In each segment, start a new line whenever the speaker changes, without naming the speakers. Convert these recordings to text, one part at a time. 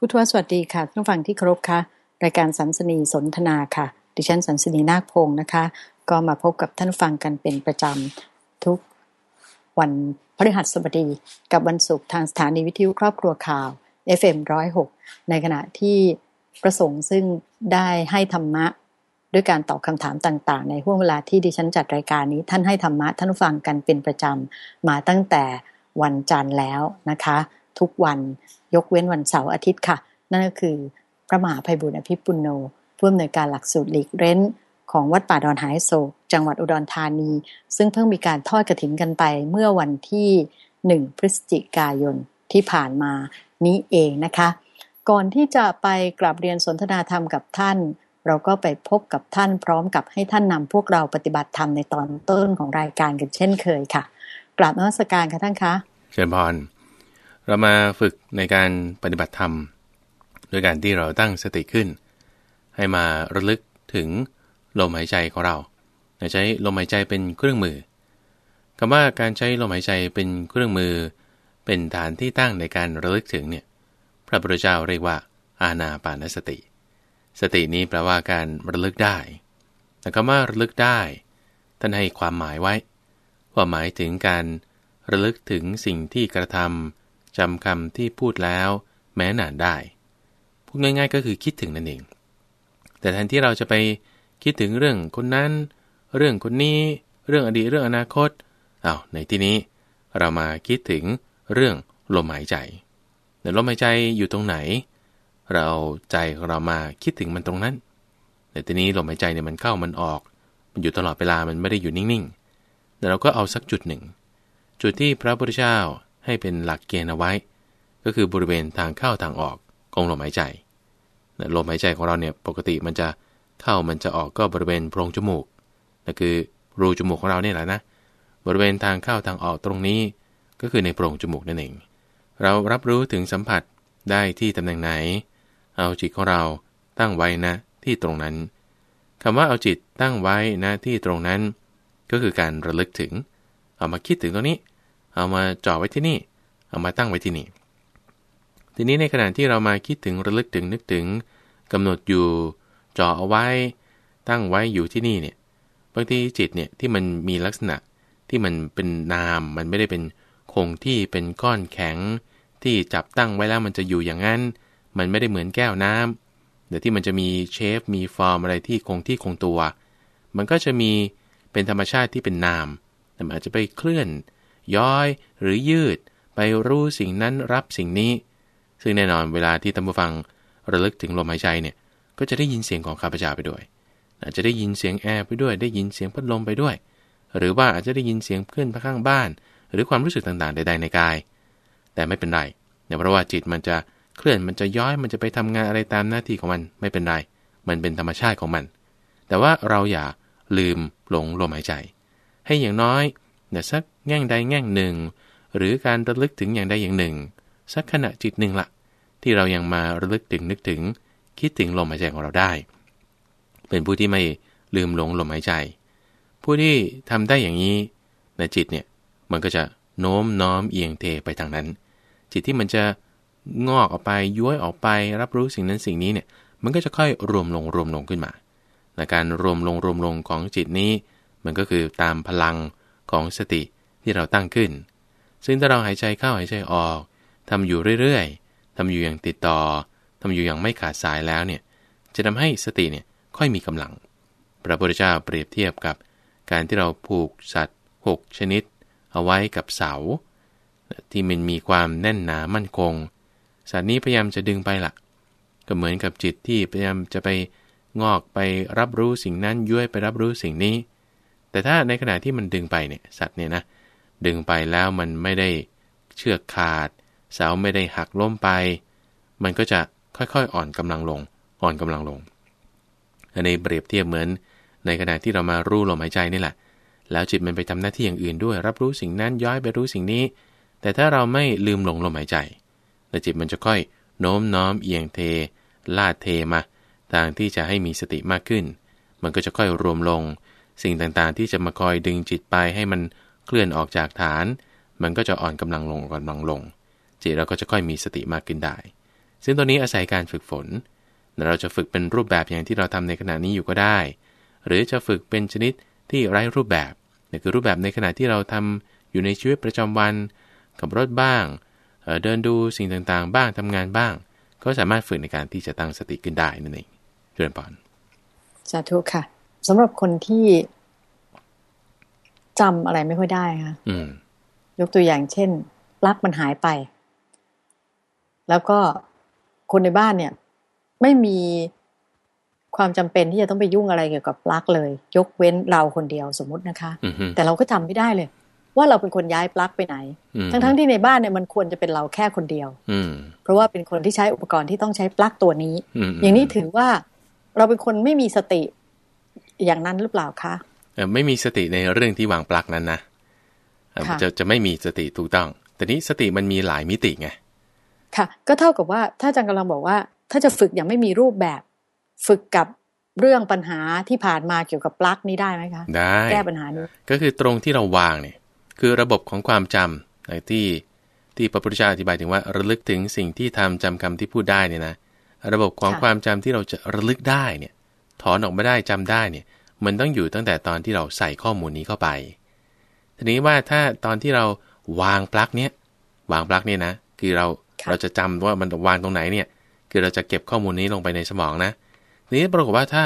ผู้ทวสวัสดีค่ะท่านฟังที่เคารพค่ะรายการสันสนีสนทนาค่ะ ดิฉันสันสนีนาคพงศ์นะคะ ก็มาพบกับท่านฟังกันเป็นประจำทุกวันพฤหัสบดีกับวันศุกร์ทางสถานีวิทยุครอบครัวข่าว FM106 ในขณะที่ประสงค์ซึ่งได้ให้ธรรมะด้วยการตอบคำถามต่าง ๆ ในห่วงเวลาที่ดิฉันจัดรายการนี้ ท่านให้ธรรมะท่านฟังกันเป็นประจำมาตั้งแต่วันจันทร์แล้วนะคะ ทุกวัน ยกเว้นวันเสาร์อาทิตย์ค่ะ นั่นก็คือพระมหาภัยบุญอภิปุโนผู้อำนวยการหลักสูตรหลีกเร้น ของวัดป่าดอนหายโศก จังหวัดอุดรธานี ซึ่งเพิ่งมีการทอดกระถินกันไปเมื่อวันที่หนึ่งพฤศจิกายนที่ผ่านมานี้เองนะคะ ก่อนที่จะไปกลับเรียนสนทนาธรรมกับท่าน เราก็ไปพบกับท่านพร้อมกับให้ท่านนำพวกเราปฏิบัติธรรมในตอนต้นของรายการกันเช่นเคยค่ะกราบนมัสการค่ะท่านคะ
เชิญพร เรามาฝึกในการปฏิบัติธรรม โดยการที่เราตั้งสติขึ้น ให้มาระลึกถึงลมหายใจของเราใช้ลมหายใจเป็นเครื่องมือคำว่าการใช้ลมหายใจเป็นเครื่องมือ เป็นฐานที่ตั้งในการระลึกถึงเนี่ยพระพุทธเจ้าเรียกว่า อาณาปานสติ สตินี้แปลว่าการระลึกได้ แต่คำว่าระลึกได้ท่านให้ความหมายไว้ ว่าหมายถึงการระลึกถึงสิ่งที่กระทำ จำคำที่พูดแล้ว แม้นานได้ พูดง่าย ๆ ก็คือคิดถึงนั่นเอง แต่แทนที่เราจะไปคิดถึงเรื่องคนนั้น เรื่องคนนี้ เรื่องอดีต เรื่องอนาคต เอาในที่นี้ เรามาคิดถึงเรื่องลมหายใจแต่ลมหายใจอยู่ตรงไหน เราใจเรามาคิดถึงมันตรงนั้น แต่ทีนี้ลมหายใจเนี่ยมันเข้ามันออก มันอยู่ตลอดเวลา มันไม่ได้อยู่นิ่งๆแต่เราก็เอาสักจุดหนึ่ง จุดที่พระพุทธเจ้า ให้เป็นหลักเกณฑ์เอาไว้ ก็คือบริเวณทางเข้าทางออกของลมหายใจลมหายใจของเราเนี่ยปกติมันจะเข้ามันจะออกก็บริเวณโพรงจมูกนั่นคือรูจมูกของเราเนี่ยแหละนะบริเวณทางเข้าทางออกตรงนี้ก็คือในโพรงจมูกนั่นเองเรารับรู้ถึงสัมผัสได้ที่ตำแหน่งไหน เอาจิตของเราตั้งไว้นะที่ตรงนั้นคำว่าเอาจิตตั้งไว้นะที่ตรงนั้น ก็คือการระลึกถึง เอามาคิดถึงตรงนี้ เอามาจ่อไว้ที่นี่ เอามาตั้งไว้ที่นี่ ทีนี้ในขณะที่เรามาคิดถึงระลึกถึงนึกถึงกำหนดอยู่จ่อเอาไว้ ตั้งไว้อยู่ที่นี่เนี่ยบางทีจิตเนี่ยที่มันมีลักษณะที่มันเป็นนามมันไม่ได้เป็นคงที่เป็นก้อนแข็ง ที่จับตั้งไว้แล้วมันจะอยู่อย่างนั้น มันไม่ได้เหมือนแก้วน้ำเดี๋ยวที่มันจะมีเชฟมีฟอร์มอะไรที่คงที่คงตัว มันก็จะมีเป็นธรรมชาติที่เป็นนามแต่มันอาจจะไปเคลื่อน ย้อยหรือยืด ไปรู้สิ่งนั้นรับสิ่งนี้ ซึ่งแน่นอนเวลาที่ท่านผู้ฟังระลึกถึงลมหายใจเนี่ยก็จะได้ยินเสียงของข้าพเจ้าไปด้วยอาจจะได้ยินเสียงแอร์ไปด้วย ได้ยินเสียงพัดลมไปด้วย หรือว่าอาจจะได้ยินเสียงเพื่อนข้างบ้าน หรือความรู้สึกต่างๆใดๆในกาย แต่ไม่เป็นไรเนื่เพราะว่าจิตมันจะเคลื่อนมันจะย้อยมันจะไปทำงานอะไรตามหน้าที่ของมันไม่เป็นไร มันเป็นธรรมชาติของมัน แต่ว่าเราอย่าลืมหลงลมหายใจ ให้อย่างน้อยเนี่ยสัก แง่งใดแง่งหนึ่ง หรือการระลึกถึงอย่างใดอย่างหนึ่ง สักขณะจิตหนึ่งละที่เรายังมาระลึกถึงนึกถึง คิดถึงลมหายใจของเราได้ เป็นผู้ที่ไม่ลืมหลงลมหายใจ ผู้ที่ทำได้อย่างนี้ในจิตเนี่ยมันก็จะโน้มน้อมเอียงเทไปทางนั้น จิตที่มันจะงอกออกไปย้วยออกไป รับรู้สิ่งนั้นสิ่งนี้เนี่ยมันก็จะค่อยรวมลงรวมลงขึ้นมาในการรวมลงรวมลงของจิตนี้ มันก็คือตามพลังของสติ ที่เราตั้งขึ้น ซึ่งถ้าเราหายใจเข้าหายใจออกทำอยู่เรื่อยๆทำอยู่อย่างติดต่อทำอยู่อย่างไม่ขาดสายแล้วเนี่ยจะทำให้สติเนี่ยค่อยมีกำลัง พระพุทธเจ้าเปรียบเทียบกับ การที่เราผูกสัตว์ 6 ชนิด เอาไว้กับเสา ที่มันมีความแน่นหนามั่นคง สัตว์นี้พยายามจะดึงไปละ่ะ ก็เหมือนกับจิตที่พยายามจะไปงอกไปรับรู้สิ่งนั้นย้วยไปรับรู้สิ่งนี้ แต่ถ้าในขณะที่มันดึงไปเนี่ยสัตว์เนี่ยนะ ดึงไปแล้วมันไม่ได้เชือกขาด เสาไม่ได้หักล้มไป มันก็จะค่อยๆอ่อนกำลังลง อ่อนกำลังลง อันนี้เปรียบเทียบเหมือนในขณะที่เรามารู้ลมหายใจนี่แหละ แล้วจิตมันไปทำหน้าที่อย่างอื่นด้วย รับรู้สิ่งนั้นย้อยไปรู้สิ่งนี้ แต่ถ้าเราไม่ลืมหลงลมหายใจแล้วจิตมันจะค่อยโน้มน้อมเอียงเท ลาดเทมาทางที่จะให้มีสติมากขึ้น มันก็จะค่อยรวมลง สิ่งต่างๆ ที่จะมาคอยดึงจิตไปให้มัน เคลื่อนออกจากฐาน มันก็จะอ่อนกำลังลงกำลังลง จิตเราก็จะค่อยมีสติมากขึ้นได้ ซึ่งตัวนี้อาศัยการฝึกฝน เราจะฝึกเป็นรูปแบบอย่างที่เราทำในขณะนี้อยู่ก็ได้ หรือจะฝึกเป็นชนิดที่ไร้รูปแบบนี่คือรูปแบบในขณะที่เราทำอยู่ในชีวิตประจำวัน ขับรถบ้างเเดินดูสิ่งต่างๆ บ้างทำงานบ้าง ก็สามารถฝึกในการที่จะตั้งสติขึ้นได้นั่นเองเจริญพร
สาธุค่ะสำหรับคนที่ จำอะไรไม่ค่อยได้ค่ะยกตัวอย่างเช่นปลั๊กมันหายไป แล้วก็คนในบ้านเนี่ย ไม่มีความจำเป็นที่จะต้องไปยุ่งอะไรเกี่ยวกับปลั๊กเลย ยกเว้นเราคนเดียวสมมุตินะคะแต่เราก็จำไม่ได้เลย ว่าเราเป็นคนย้ายปลั๊กไปไหน ทั้งๆทที่ในบ้านเนี่ยมันควรจะเป็นเราแค่คนเดียวเพราะว่าเป็นคนที่ใช้อุปกรณ์ที่ต้องใช้ปลั๊กตัวนี้ อย่างนี้ถือว่าเราเป็นคนไม่มีสติอย่างนั้นหรือเปล่าคะ
ไม่มีสติในเรื่องที่วางปลั๊กนั้นนะจะจะไม่มีสติถูกต้อง แต่นี้สติมันมีหลายมิติไง
ค่ะ ก็เท่ากับว่าถ้าอาจารย์กำลังบอกว่า ถ้าจะฝึกอย่างไม่มีรูปแบบ ฝึกกับเรื่องปัญหาที่ผ่านมาเกี่ยวกับปลั๊กนี้ได้ไหมคะ
ได้แก้
ปัญหานี้
ก็คือตรงที่เราวางเนี่ยคือระบบของความจำในที่ที่พระพุทธเจ้าอธิบายถึงว่าระลึกถึงสิ่งที่ทำจำคำที่พูดได้เนี่ยนะระบบของความจำที่เราจะระลึกได้เนี่ย ถอนออกมาได้จำได้เนี่ย มันต้องอยู่ตั้งแต่ตอนที่เราใส่ข้อมูลนี้เข้าไป ทีนี้ว่าถ้าตอนที่เราวางปลั๊กเนี้ยวางปลั๊กเนี่ยนะ คือเราเราจะจำว่ามันวางตรงไหนเนี่ย คือเราจะเก็บข้อมูลนี้ลงไปในสมองนะทีนี้ปรากฏว่าถ้า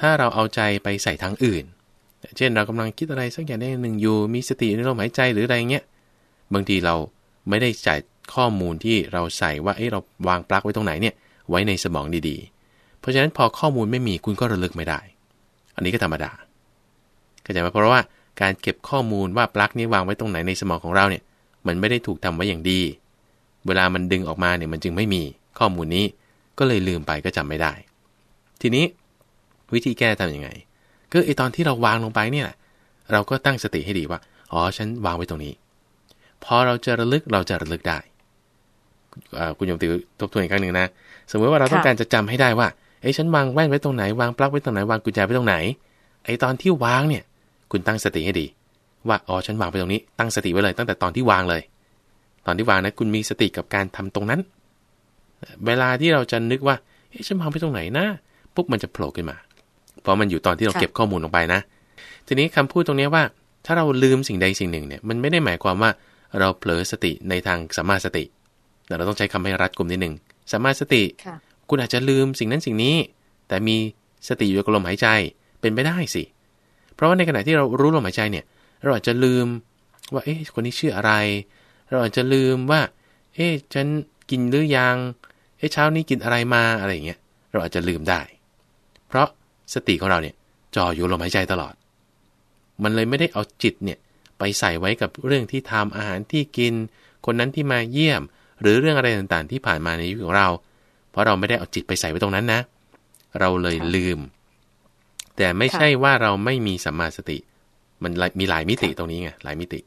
ถ้าเราเอาใจไปใส่ทางอื่น เช่นเรากำลังคิดอะไรสักอย่างได้หนึ่งอยู่ มีสติในลมหายใจหรืออะไรเงี้ย บางทีเราไม่ได้จ่ายข้อมูลที่เราใส่ว่าเอ้เราวางปลั๊กไว้ตรงไหนเนี่ยไว้ในสมองดีๆ เพราะฉะนั้นพอข้อมูลไม่มีคุณก็ระลึกไม่ได้ อันนี้ก็ธรรมดาเข้าใจไหมเพราะว่าการเก็บข้อมูลว่าปลั๊กนี้วางไว้ตรงไหนในสมองของเราเนี่ย มันไม่ได้ถูกทำไว้อย่างดี เวลามันดึงออกมาเนี่ยมันจึงไม่มีข้อมูลนี้ก็เลยลืมไปก็จำไม่ได้ ทีนี้วิธีแก้ทํำยังไง ก็ไอตอนที่เราวางลงไปเนี่ยเราก็ตั้งสติให้ดีว่า อ๋อ ฉันวางไว้ตรงนี้ พอเราจะระลึกเราจะระลึกได้ คุณยมติวทบทวนอีกครั้งหนึ่งนะ สมมติว่าเราต้องการจะจำให้ได้ว่า เอ้ฉันวางแว่นไว้ตรงไหนวางปลั๊กไว้ตรงไหนวางกุญแจไว้ตรงไหน ไอ้ตอนที่วางเนี่ย คุณตั้งสติให้ดี ว่าอ๋อฉันวางไปตรงนี้ ตั้งสติไว้เลย ตั้งแต่ตอนที่วางเลย ตอนที่วางนะคุณมีสติกับการทำตรงนั้น เวลาที่เราจะนึกว่าเอ้ฉันวางไปตรงไหนนะปุ๊บมันจะโผล่ขึ้นมา เพราะมันอยู่ตอนที่เราเก็บข้อมูลลงไปนะ ทีนี้คำพูดตรงนี้ว่า ถ้าเราลืมสิ่งใดสิ่งหนึ่งเนี่ย มันไม่ได้หมายความว่าเราเผลอสติในทางสัมมาสติแต่เราต้องใช้คำให้รัดกลุ่มนิดหนึ่งสัมมาสติ คุณอาจจะลืมสิ่งนั้นสิ่งนี้ แต่มีสติอยู่กับลมหายใจเป็นไปได้สิ เพราะว่าในขณะที่เรารู้ลมหายใจเนี่ย เราอาจจะลืมว่า เอ๊ะ คนนี้ชื่ออะไร เราอาจจะลืมว่า เอ๊ะ ฉันกินหรือยัง เอ๊ะ เช้านี้กินอะไรมา อะไรอย่างเงี้ย เราอาจจะลืมได้ เพราะสติของเราเนี่ยจ่ออยู่ลมหายใจตลอด มันเลยไม่ได้เอาจิตเนี่ยไปใส่ไว้กับเรื่องที่ทำอาหารที่กิน คนนั้นที่มาเยี่ยม หรือเรื่องอะไรต่างๆ ที่ผ่านมาในชีวิตของเรา ราะเราไม่ได้เอาจิตไปใส่ไว้ตรงนั้นนะ เราเลยลืม แต่ไม่ใช่ว่าเราไม่มีสัมมาสติ มันมีหลายมิติตรงนี้ไงหลายมิติ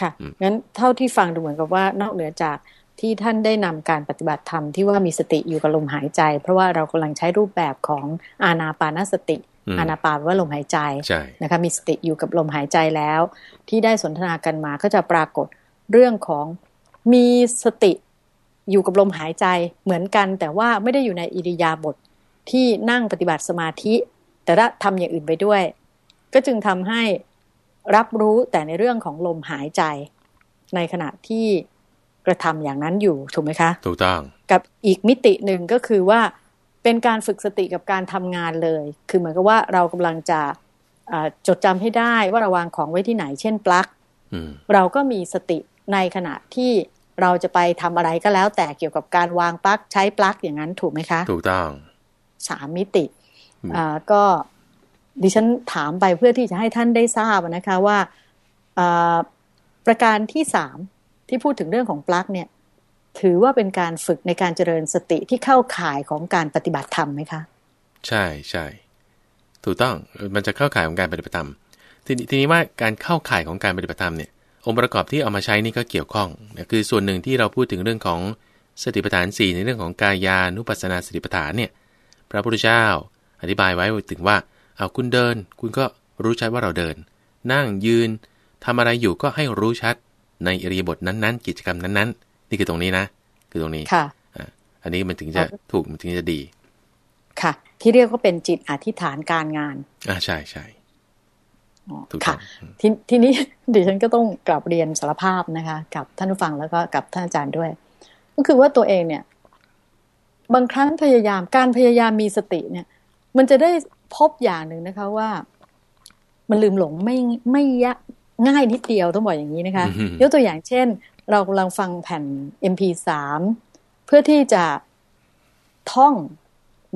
ค่ะงั้นเท่าที่ฟังดูเหมือนกับว่านอกเหนือจากที่ท่านได้นำการปฏิบัติธรรมที่ว่ามีสติอยู่กับลมหายใจ เพราะว่าเรากำลังใช้รูปแบบของอาณาปานสติ อาณาปานว่าลมหายใจนะคะมีสติอยู่กับลมหายใจแล้ว ที่ได้สนทนากันมาก็จะปรากฏเรื่องของมีสติ อยู่กับลมหายใจเหมือนกัน แต่ว่าไม่ได้อยู่ในอิริยาบถทที่นั่งปฏิบัติสมาธิ แต่ละทำอย่างอื่นไปด้วย ก็จึงทำให้รับรู้แต่ในเรื่องของลมหายใจ ในขณะที่กระทำอย่างนั้นอยู่ถูกไหมคะ
ถูกต้อง
กับอีกมิติหนึ่งก็คือว่าเป็นการฝึกสติกับการทำงานเลย คือเหมือนกับว่าเรากำลังจะจดจำให้ได้ว่าระวางของไว้ที่ไหน เช่นปลั๊กเราก็มีสติในขณะที่ เราจะไปทำอะไรก็แล้ว แต่เกี่ยวกับการวางปลั๊กใช้ปลั๊กอย่างนั้นถูกไหมคะ
ถูกต้อง
สามมิติอ่าก็ดิฉันถามไปเพื่อที่จะให้ท่านได้ทราบนะคะว่าประการที่สามที่พูดถึงเรื่องของปลั๊กเนี่ย ถือว่าเป็นการฝึกในการเจริญสติที่เข้าข่ายของการปฏิบัติธรรมไหมคะ
ใช่ใช่ถูกต้องมันจะเข้าข่ายของการปฏิบัติธรรมททีนี้ว่าการเข้าข่ายของการปฏิบัติธรรมเนี่ย องค์ประกอบที่เอามาใช้นี่ก็เกี่ยวข้องคือส่วนหนึ่งที่เราพูดถึงเรื่องของสติปัฏฐาน 4 ในเรื่องของกายานุปัสสนาสติปัฏฐานเนี่ยพระพุทธเจ้าอธิบายไว้ถึงว่าเอาคุณเดิน คุณก็รู้ชัดว่าเราเดิน นั่งยืนทำอะไรอยู่ก็ให้รู้ชัดในอริยบทนั้นๆ กิจกรรมนั้นๆ นี่คือตรงนี้นะ คือตรงนี้
ค่ะ
อันนี้มันถึงจะถูกมันถึงจะดี
ค่ะ ที่เรียกว่าเป็นจิตอธิษฐานการงาน
อ่าใช่ใช่
อ๋อ
ถูกต้
ค่ะ
อง
ททีนี้ดิฉันก็ต้องกลับเรียนสารภาพนะคะ กับท่านผู้ฟังแล้วก็กับท่านอาจารย์ด้วย ก็คือว่าตัวเองเนี่ย บางครั้งพยายามการพยายามมีสติเนี่ย มันจะได้พบอย่างหนึ่งนะคะว่า มันลืมหลงไม่ไม่ยะง่ายนิดเดียวต้องบอกอย่างนี้นะคะ
อืม
ยกตัวอย่างเช่น เรากำลังฟังแผ่น MP3 เพื่อที่จะท่อง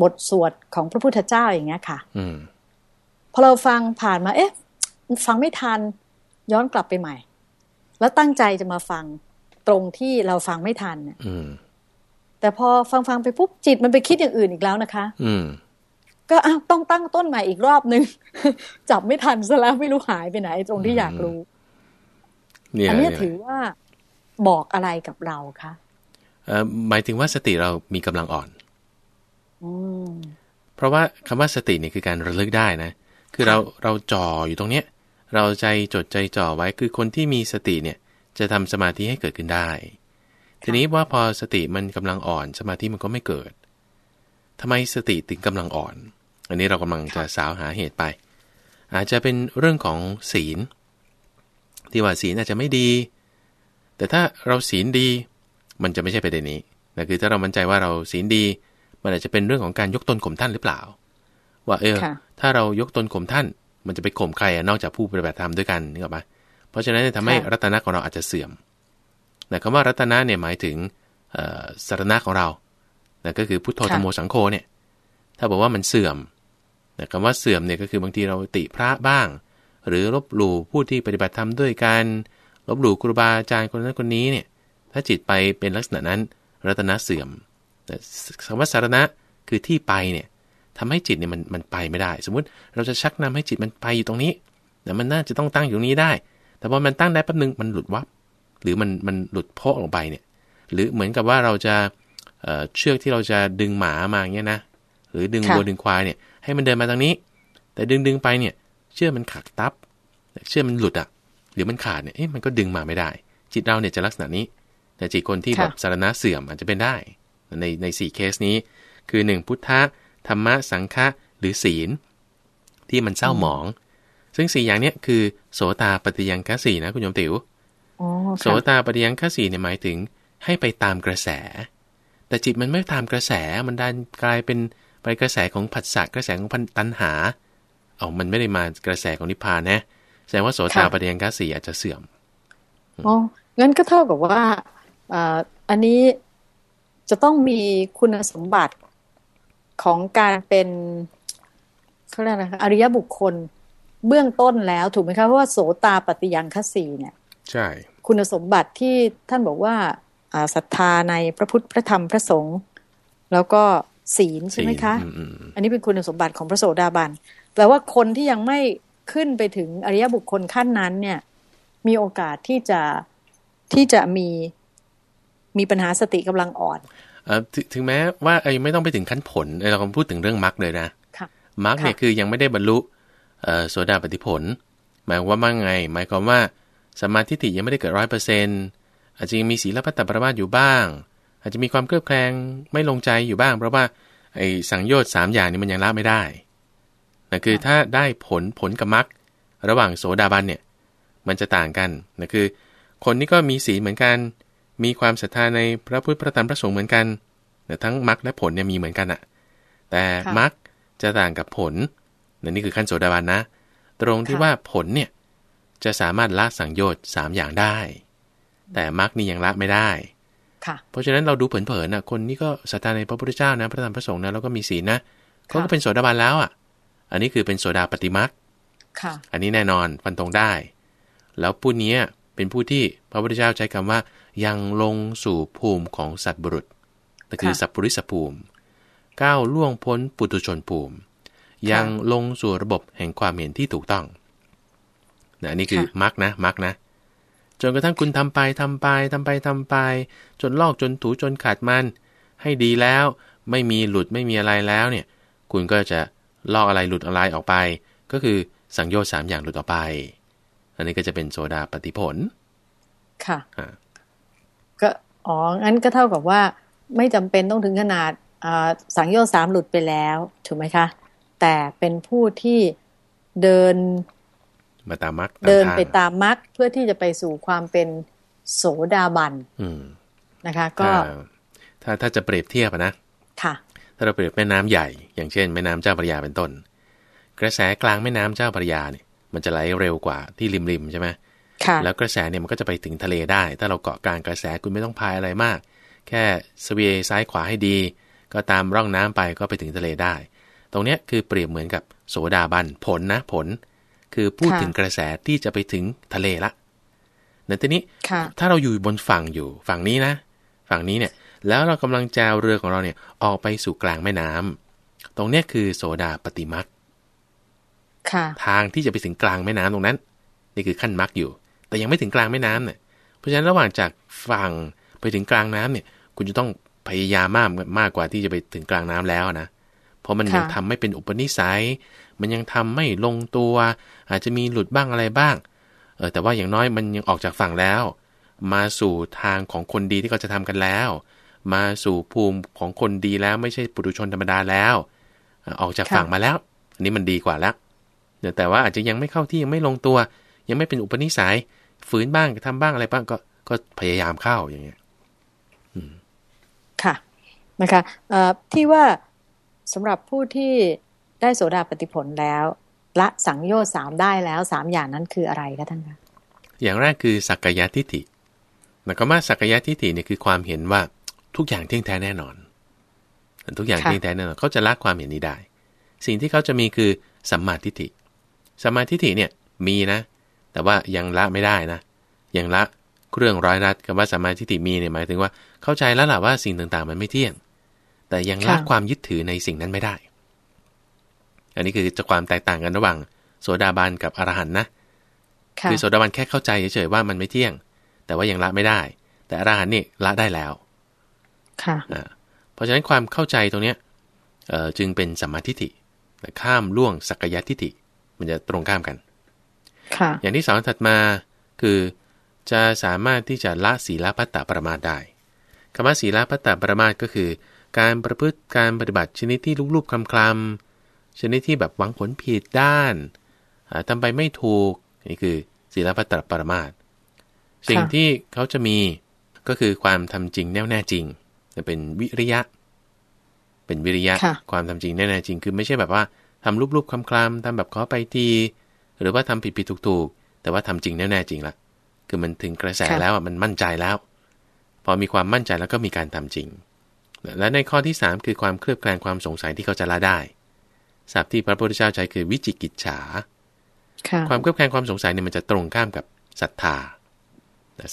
บทสวดของพระพุทธเจ้าอย่างเงี้ยค่ะ
อืม
พอเราฟังผ่านมา เอ๊ะ ฟังไม่ทัน ย้อนกลับไปใหม่ แล้วตั้งใจจะมาฟังตรงที่เราฟังไม่ทันเนี่ย
อืม
แต่พอฟังฟังๆไปปุ๊บจิตมันไปคิดอย่างอื่นอีกแล้วนะคะ
อืม
ก็อ้าวต้องตั้งต้นใหม่อีกรอบนึง จับไม่ทันซะแล้วไม่รู้หายไปไหน ตรงที่อยากรู้
เนี่ย
อันเนี้ย
เนี่ย
ถือว่าบอกอะไรกับเราคะ
เอ่อหมายถึงว่าสติเรามีกำลังอ่อน
อืม
เพราะว่าคำว่าสติเนี่ยคือการระลึกได้นะ คือเราเราจ่ออยู่ตรงเนี้ย เราใจจดใจจ่อไว้คือคนที่มีสติเนี่ยจะทำสมาธิให้เกิดขึ้นได้ ทีนี้ว่าพอสติมันกำลังอ่อนสมาธิมันก็ไม่เกิดทำไมสติถึงกำลังอ่อน อันนี้เรากำลังจะสาวหาเหตุไป อาจจะเป็นเรื่องของศีล ที่ว่าศีลอาจจะไม่ดี แต่ถ้าเราศีลดีมันจะไม่ใช่ประเด็นนี้นะคือถ้าเรามั่นใจว่าเราศีลดี มันอาจจะเป็นเรื่องของการยกตนข่มท่านหรือเปล่า ว่าเออ
ค่ะ
ถ้าเรายกตนข่มท่าน มันจะไปข่มใครอะนอกจากผู้ปฏิบัติธรรมด้วยกันนึกออกปะเพราะฉะนั้นเนี่ยทำให้
ค่ะ
รัตนะของเราอาจจะเสื่อมแต่คำว่ารัตนะเนี่ยหมายถึงเอ่อสารณะของเรานะก็คือพุทโธธรรมโมสังโฆเนี่ย ถ้าบอกว่ามันเสื่อมแต่คำว่าเสื่อมเนี่ยก็คือบางทีเราติพระบ้าง หรือลบหลู่ผู้ที่ปฏิบัติธรรมด้วยกันลบหลู่ครูบาอาจารย์คนนั้นคนนี้เนี่ย ถ้าจิตไปเป็นลักษณะนั้น รัตนะเสื่อมแต่คำว่าสารณะคือที่ไปเนี่ย ทำให้จิตเนี่ยมันมันไปไม่ได้ สมมุติเราจะชักนำให้จิตมันไปอยู่ตรงนี้แต่มันน่าจะต้องตั้งอยู่ตรงนี้ได้ แต่พอมันตั้งได้แป๊บนึงมันหลุดวับ หรือมันมันหลุดโพะลงไปเนี่ย หรือเหมือนกับว่าเราจะเอ่อเชือกที่เราจะดึงหมามาอย่างเงี้ยนะ หรือดึง
ค่ะ
วัวดึงควายเนี่ย ให้มันเดินมาทางนี้ แต่ดึงดึงไปเนี่ย เชือกมันขาดตับ เชือกมันหลุดอะ หรือมันขาดเนี่ย เอ๊ะมันก็ดึงมาไม่ได้ จิตเราเนี่ยจะลักษณะนี้ แต่จิตคนที่
ค่ะ
แบบสารณะเสื่อมอาจจะเป็นได้ ในในสี่เคสนี้ คือหนึ่งพุทธะ ธรรมะสังฆะหรือศีล ที่มันเศร้าหมอง ซึ่งสี่อย่างเนี้ยคือ โสตาปฏิยังคสีนะคุณโยมติ๋ว
อ๋อ
โส
ค่ะ
ตาปฏิยังคสีเนี่ยหมายถึงให้ไปตามกระแส แต่จิตมันไม่ตามกระแสมันดันกลายเป็นไปกระแสของผัสสะกระแสของพันตัณหาเอามันไม่ได้มากระแสของนิพพานนะแสดงว่าโสตาปฏิยังคสีอาจจะเสื่อม
อ๋องั้นก็เท่ากับว่าอ่าอันนี้จะต้องมีคุณสมบัติ ของการเป็นเขาเรียกอะไรคะอริยบุคคลเบื้องต้นแล้วถูกไหมคะเพราะว่าโสตาปฏิยังคสีเนี่ย
ใช่
คุณสมบัติที่ท่านบอกว่าอ่าศรัทธาในพระพุทธพระธรรมพระสงฆ์แล้วก็ศีลใช่ไหมคะ
อืมอืมอืม
อันนี้เป็นคุณสมบัติของพระโสดาบันแปลว่าคนที่ยังไม่ขึ้นไปถึงอริยบุคคลขั้นนั้นเนี่ย มีโอกาสที่จะที่จะมีมีปัญหาสติกำลังอ่อน
เอ่อ ถถึงแม้ว่าเอ้ยไม่ต้องไปถึงขั้นผลเอ้ยเรากำลังพูดถึงเรื่องมรรคเลยนะ
ค่ะ
มรรคเนี่ย
ค่ะ
คือยังไม่ได้บรรลุเอ่อโสดาปฏิผล หมายความว่าไง หมายความว่าสมมาธิฏฐิยังไม่ได้เกิดร้อยเปอร์เซ็นต์อาจจะยังมีศีลพัตตปรมาสอยู่บ้าง อาจจะมีความเคลือบแคลงไม่ลงใจอยู่บ้าง เพราะว่าไอ้สังโยชน์สามอย่างนี้มันยังละไม่ได้นะคือถ้าได้ผลผลกับมรรคระหว่างโสดาบันเนี่ยมันจะต่างกันนะคือ คนนี้ก็มีศีลเหมือนกัน มีความศรัทธาในพระพุทธพระธรรมพระสงฆ์เหมือนกันแต่ทั้งมรรคและผลเนี่ยมีเหมือนกันอะแต่
ค่ะ
มรรคจะต่างกับผลนนนี่คือขั้นโสดาบันนะ ตรงที่
ค่ะ
ว่าผลเนี่ยจะสามารถละสังโยชน์สามอย่างได้ แต่มรรคนี่ยังละไม่ได้
ค่ะ
เพราะฉะนั้นเราดูเผินๆนะคนนี้ก็ศรัทธาในพระพุทธเจ้านะ พระธรรมพระสงฆ์นะแล้วก็มีศีลนะเขาก็เป็นโสดาบันแล้วอะ อันนี้คือเป็นโสดาปฏิมรรค
ค่ะ
อันนี้แน่นอนฟันตรงได้ แล้วผู้นี้เป็นผู้ที่พระพุทธเจ้าใช้คำว่า ยังลงสู่ภูมิของสัตว์บุรุษนั่นคือ
ค่ะ
สัพปริสภูมิ ก้าวล่วงพ้นปุถุชนภูมิ ยังลงสู่ระบบแห่งความเห็นที่ถูกต้องนะอันนี้คือ
ค่ะ
มรรคนะมรรคนะจนกระทั่งคุณทำไปทำไปทำไปทำไป จนลอกจนถูจนขาดมัน ให้ดีแล้วไม่มีหลุดไม่มีอะไรแล้วเนี่ย คุณก็จะลอกอะไรหลุดอะไรออกไป ก็คือสังโยชน์สามอย่างหลุดออกไป อันนี้ก็จะเป็นโซดาปฏิผล
ค่ะ
อ่า
ก็อ๋อ งั้นก็เท่ากับว่าไม่จำเป็นต้องถึงขนาดสังโยชน์สามหลุดไปแล้ว ถูกไหมคะ แต่เป็นผู้ที่เดิน
มาตามมัก
เดินไปตามมักเพื่อที่จะไปสู่ความเป็นโสดาบันนะคะ ก็
ถ้าถ้าจะเปรียบเทียบนะ
ค่ะ
ถ้าเราเปรียบแม่น้ำใหญ่ อย่างเช่น แม่น้ำเจ้าพระยาเป็นต้น กระแสกลางแม่น้ำเจ้าพระยาเนี่ยมันจะไหลเร็วกว่าที่ริมริมใช่ไหม
ค่ะ
แล้วกระแสเนี่ยมันก็จะไปถึงทะเลได้ ถ้าเราเกาะกลางกระแสคุณไม่ต้องพายอะไรมาก แค่สวีซ้ายขวาให้ดี ก็ตามร่องน้ำไปก็ไปถึงทะเลได้ ตรงเนี้ยคือเปรียบเหมือนกับโสดาบันผลนะผล คือพูดถึงกระแสที่จะไปถึงทะเลละในทีนี้ถ้าเราอยู่บนฝั่งอยู่ฝั่งนี้นะ ฝั่งนี้เนี่ยแล้วเรากำลังแจวเรือของเราเนี่ยออกไปสู่กลางแม่น้ำตรงเนี้ยคือโสดาปฏิมักทางที่จะไปถึงกลางแม่น้ำตรงนั้น นี่คือขั้นมักอยู่ แต่ยังไม่ถึงกลางแม่น้ำเนี่ยเพราะฉะนั้นระหว่างจากฝั่งไปถึงกลางน้ำเนี่ย คุณจะต้องพยายามมากมากกว่าที่จะไปถึงกลางน้ำแล้วนะเพราะมันยังทำไม่เป็นอุปนิสัย มันยังทำไม่ลงตัว อาจจะมีหลุดบ้างอะไรบ้างเออแต่ว่าอย่างน้อยมันยังออกจากฝั่งแล้ว มาสู่ทางของคนดีที่เขาจะทำกันแล้ว มาสู่ภูมิของคนดีแล้วไม่ใช่ปุถุชนธรรมดาแล้ว ออกจากฝั่งมาแล้ว อันนี้มันดีกว่าแล้วแต่ว่าอาจจะยังไม่เข้าที่ยังไม่ลงตัว ยังไม่เป็นอุปนิสัย ฝืนบ้างทำบ้างอะไรบ้างก็ก็พยายามเข้าอย่างเงี้ย
ค่ะนะคะที่ว่าสำหรับผู้ที่ได้โสดาปฏิผลแล้ว ละสังโยชน์สามได้แล้วสามอย่างนั้นคืออะไรคะท่านคะ
อย่างแรกคือสักกายทิฏฐิหมายความว่าสักกายทิฏฐิเนี่ยคือความเห็นว่าทุกอย่างเที่ยงแท้แน่นอน ทุกอย่างเที่ยงแท้แน่นอนเขาจะละความเห็นนี้ได้ สิ่งที่เขาจะมีคือสัมมาทิฏฐิสัมมาทิฏฐิเนี่ยมีนะ แต่ว่ายังละไม่ได้นะ ยังละเครื่องร้อยรัดคำว่าสัมมาทิฏฐิมีเนี่ยหมายถึงว่าเข้าใจแล้วล่ะว่าสิ่งต่างๆ มันไม่เที่ยง แต่ยังละความยึดถือในสิ่งนั้นไม่ได้ อันนี้คือจะความแตกต่างกันระหว่าง โสดาบันกับอรหันนะคือโสดาบันแค่เข้าใจเฉยๆว่ามันไม่เที่ยง แต่ว่ายังละไม่ได้ แต่อรหันนี่ละได้แล้ว
ค่ะ
เพราะฉะนั้นความเข้าใจตรงเนี้ยจึงเป็นสัมมาทิฏฐิข้ามล่วงสักกายทิฏฐิมันจะตรงข้ามกัน
ค่ะ
อย่างที่สองถัดมาคือจะสามารถที่จะละศีลพัตตปรมาได้คำว่าศีลพัตตปรมาก็คือ การประพฤติการปฏิบัติชนิดที่ลุกๆคลำๆชนิดที่แบบหวังผลผิดด้านทำไปไม่ถูกนี่คือศีลพัตตปรมาตสิ่งที่เขาจะมีก็คือความทำจริงแน่วแน่จริงจะเป็นวิริยะ เป็นวิริยะ ความทำจริงแน่แน่จริง คือไม่ใช่แบบว่าทำรูปๆคลำๆทำแบบขอไปที หรือว่าทำผิดๆถูกๆแต่ว่าทำจริงแน่แน่จริงละคือมันถึงกระแสแล้วมันมั่นใจแล้ว พอมีความมั่นใจแล้วก็มีการทำจริง และในข้อที่ 3 คือความเคลือบแคลงความสงสัยที่เขาจะละได้ศัพท์ที่พระพุทธเจ้าใช้คือวิจิกิจฉาความเครือบแคลงความสงสัยเนี่ยมันจะตรงข้ามกับศรัทธา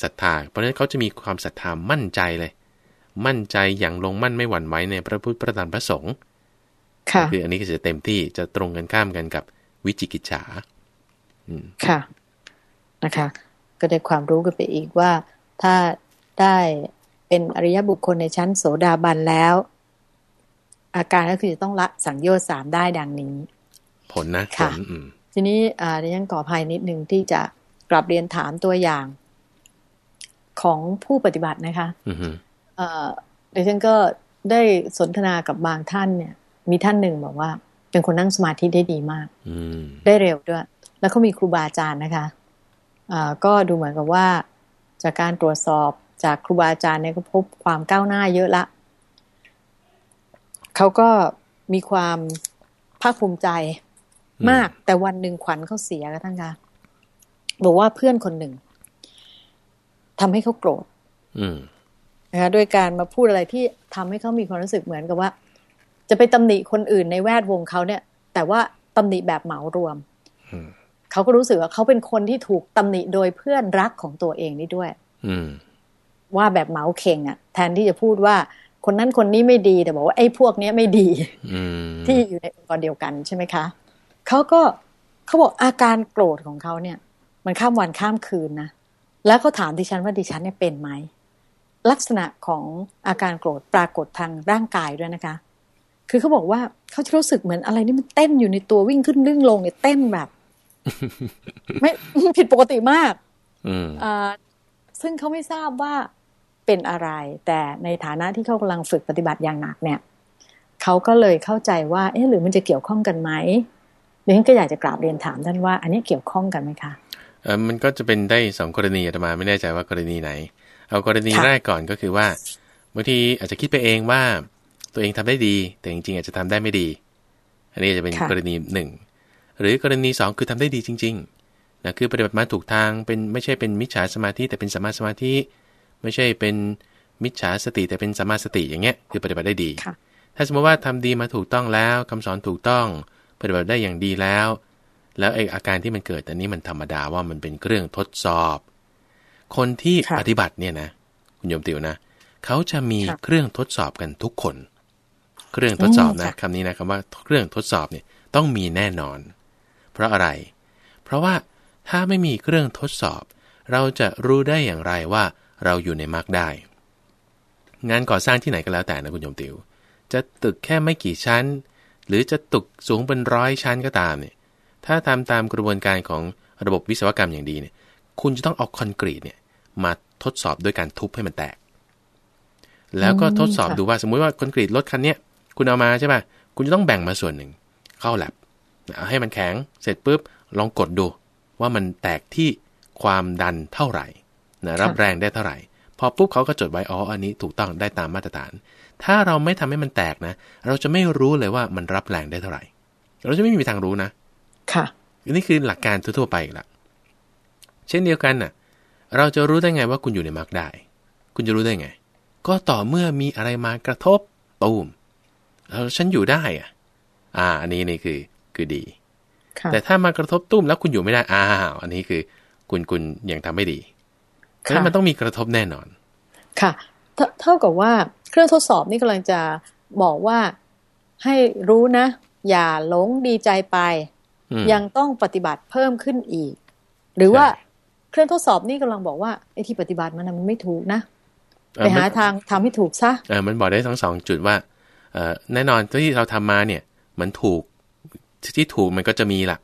ศรัทธา เพราะฉะนั้นเขาจะมีความศรัทธามั่นใจเลย มั่นใจอย่างลงมั่นไม่หวั่นไหวในพระพุทธพระธรรมพระสงฆ์คืออันนี้ก็จะเต็มที่จะตรงกันข้ามกันกับวิจิกิจฉา
ค่ะนะคะ ก็ได้ความรู้กันไปอีกว่า ถ้าได้เป็นอริยบุคคลในชั้นโสดาบันแล้ว อาการก็คือจะต้องละสังโยชน์สามได้ดังนี้
ผลนะ
ค่ะทีนี้อ่าดิฉันขออภัยนิดนึงที่จะกลับเรียนถามตัวอย่างของผู้ปฏิบัตินะคะเอ่อดิฉันก็ได้สนทนากับบางท่านเนี่ย มีท่านหนึ่งบอกว่า เป็นคนนั่งสมาธิได้ดีมากได้เร็วด้วย แล้วเขามีครูบาอาจารย์นะคะอ่าก็ดูเหมือนกับว่า จากการตรวจสอบจากครูบาอาจารย์เนี่ยก็พบความก้าวหน้าเยอะละเขาก็มีความภาคภูมิใจมาก แต่วันหนึ่งขวัญเขาเสียกันทั้งคะบอกว่าเพื่อนคนหนึ่งทำให้เขาโกรธนะคะด้วยการมาพูดอะไรที่ทำให้เขามีความรู้สึกเหมือนกับว่า จะไปตำหนิคนอื่นในแวดวงเขาเนี่ย แต่ว่าตำหนิแบบเหมารวม เขาก็รู้สึกว่าเขาเป็นคนที่ถูกตำหนิโดยเพื่อนรักของตัวเองนี่ด้วย
อื
ว่าแบบเหมาเข่งอะ่ะ แทนที่จะพูดว่าคนนั้นคนนี้ไม่ดีแต่บอกว่าไอ้พวกเนี้ยไม่ดีที่อยู่ในองค์กรเดียวกันใช่ไหมคะเขาก็เขาบอกอาการโกรธของเขาเนี่ย มันข้ามวันข้ามคืนนะแล้วเขาถามดิฉันว่าดิฉันเนี่ยเป็นไหมลักษณะของอาการโกรธปรากฏทางร่างกายด้วยนะคะ คือเขาบอกว่าเขาจะรู้สึกเหมือนอะไรนี่มันเต้นอยู่ในตัววิ่งขึ้นวิ่งลงเนี่ยเต้นแบบ ไม่ผิดปกติมาก
อ่า
ซึ่งเขาไม่ทราบว่าเป็นอะไร แต่ในฐานะที่เขากำลังฝึกปฏิบัติอย่างหนักเนี่ยเขาก็เลยเข้าใจว่า เอ๊ะหรือมันจะเกี่ยวข้องกันไหมดิฉันก็อยากจะกราบเรียนถามท่านว่า อันนี้เกี่ยวข้องกันไหมคะ
เออมันก็จะเป็นได้สองกรณีอาตมาไม่แน่ใจว่ากรณีไหน เอากรณีแรกก่อนก็คือว่าบางทีอาจจะคิดไปเองว่าตัวเองทำได้ดี แต่จริงๆอาจจะทำได้ไม่ดี อันนี้จะเป็นกรณีหนึ่ง หรือกรณีสองคือทำได้ดีจริงๆนะคือปฏิบัติมาถูกทางเป็นไม่ใช่เป็นมิจฉาสมาธิแต่เป็นสมาสมาธิ ไม่ใช่เป็นมิจฉาสติแต่เป็นสมาสติอย่างเงี้ยคือปฏิบัติได้ดี ถ้าสมมติว่าทำดีมาถูกต้องแล้วคำสอนถูกต้อง ปฏิบัติได้อย่างดีแล้ว แล้วไออาการที่มันเกิดอันนี้มันธรรมดาว่ามันเป็นเครื่องทดสอบ คนที่ปฏิบัติเนี่ยนะคุณโยมติวนะเขาจะมีเครื่องทดสอบกันทุกคน เครื่องทดสอบนะคำนี้นะคำว่าเครื่องทดสอบเนี่ยต้องมีแน่นอน เพราะอะไร เพราะว่าถ้าไม่มีเครื่องทดสอบ เราจะรู้ได้อย่างไรว่าเราอยู่ในมรรคได้ งานก่อสร้างที่ไหนก็แล้วแต่นะคุณโยมติว จะตึกแค่ไม่กี่ชั้น หรือจะตึกสูงเป็นร้อยชั้นก็ตามเนี่ย ถ้าทำตามกระบวนการของระบบวิศวกรรมอย่างดีเนี่ย คุณจะต้องเอาคอนกรีตเนี่ยมาทดสอบด้วยการทุบให้มันแตก แล้วก็ทดสอบดูว่าสมมุติว่าคอนกรีตรถคันเนี้ยคุณเอามาใช่ป่ะ คุณจะต้องแบ่งมาส่วนหนึ่งเข้าแลบ ให้มันแข็งเสร็จปุ๊บลองกดดู ว่ามันแตกที่ความดันเท่าไหร่นะรับแรงได้เท่าไหร่ พอปุ๊บเขาก็จดไว้อ๋ออันนี้ถูกต้องได้ตามมาตรฐาน ถ้าเราไม่ทำให้มันแตกนะ เราจะไม่รู้เลยว่ามันรับแรงได้เท่าไหร่ เราจะไม่มีทางรู้นะ
ค่ะ
อันนี้คือหลักการทั่วไปอีกละเช่นเดียวกันน่ะ เราจะรู้ได้ไงว่าคุณอยู่ในมรรคได้ คุณจะรู้ได้ไง ก็ต่อเมื่อมีอะไรมากระทบตูมแล้วฉันอยู่ได้อะ อ่า อันนี้นี่คือ คือดี แต่ถ้ามากระทบตุ้มแล้วคุณอยู่ไม่ได้อ้าวอันนี้คือคุณคุณยังทำไม่ดีเพราะมันต้องมีกระทบแน่นอน
ค่ะ เท่ากับว่าเครื่องทดสอบนี่กำลังจะบอกว่าให้รู้นะ อย่าหลงดีใจไป ยังต้องปฏิบัติเพิ่มขึ้นอีก หรือว่าเครื่องทดสอบนี่กำลังบอกว่าไอ้ที่ปฏิบัติมันมันไม่ถูกนะไปหาทางทำให้ถูกซะ
เออมันบอกได้ทั้งสองจุดว่า เออแน่นอนที่เราทำมาเนี่ย มันถูก ที่ถูกมันก็จะมีละ